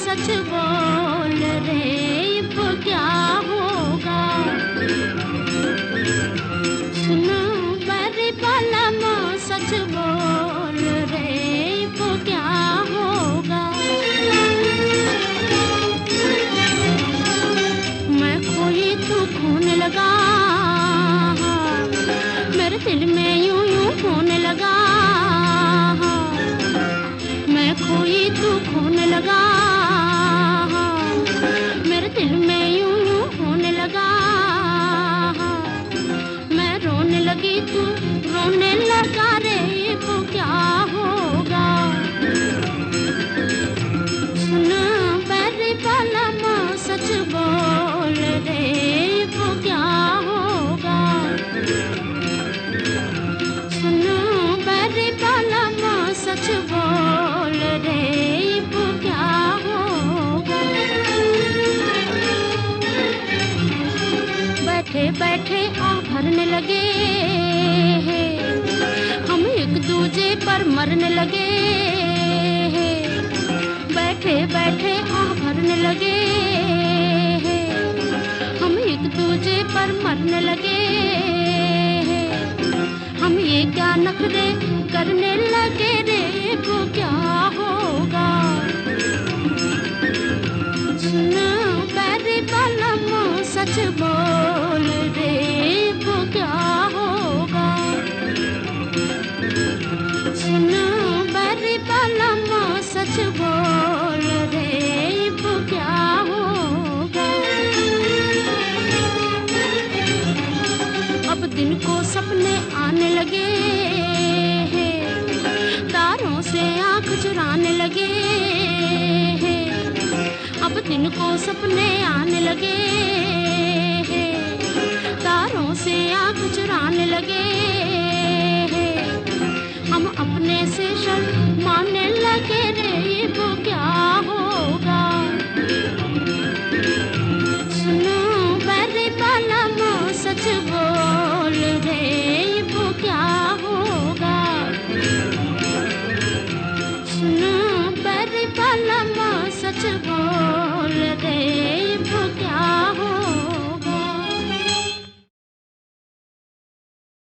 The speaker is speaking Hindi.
सच बोल रे अब क्या होगा? सुनो बरे सच बोल रे अब क्या होगा? मैं खोई तू खून लगा, मेरे दिल में दिल में बैठे बैठे आ भरने लगे हम एक दूजे पर मरने लगे बैठे बैठे आ भरने लगे हम एक दूजे पर मरने लगे हम ये क्या नखरे करने लगे रे? वो क्या होगा? सुन बैरी वाला सच बोल इनको सपने आने लगे हैं, तारों से आँख चुराने लगे हैं। अब तिनको सपने आने लगे हैं, तारों से आँख चुराने लगे हैं। हम अपने से शर्म मानने लगे रे वो क्या हो to go.